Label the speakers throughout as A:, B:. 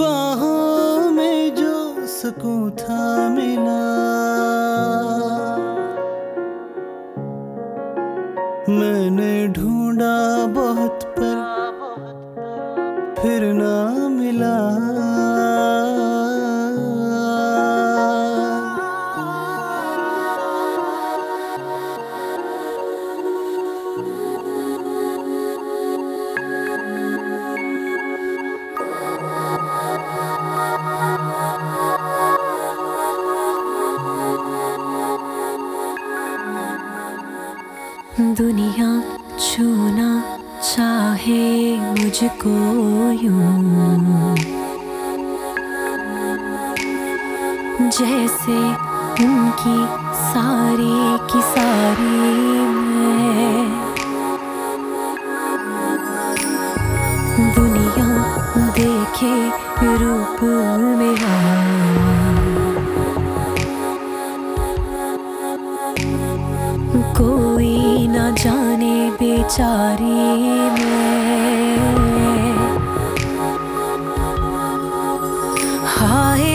A: बाहों में जो सुकून था मिला। मैंने ढूंढा दुनिया छूना चाहे मुझको यूँ। जैसे उनकी सारी की सारी मैं। दुनिया देखे रूप में कोई ना जाने बेचारी में। हाय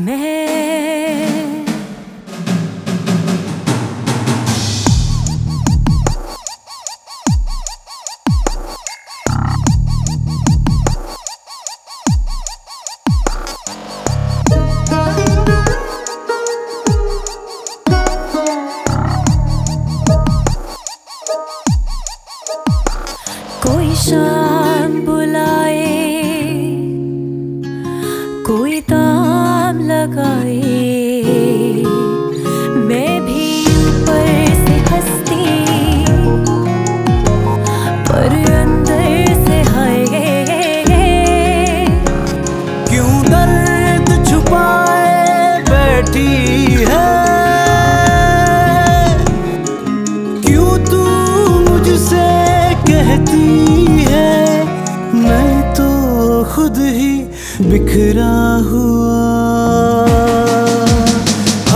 B: 没。故意说。बिखरा हुआ।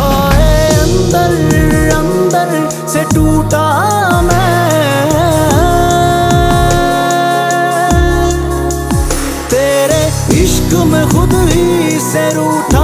B: आए अंदर अंदर से टूटा मैं। तेरे इश्क में खुद ही से रूठा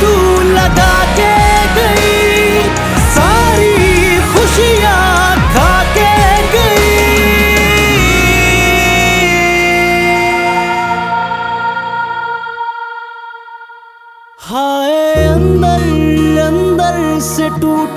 B: तू लगा के गई। सारी खुशियाँ खा के गई। हाय अंदर अंदर से टूट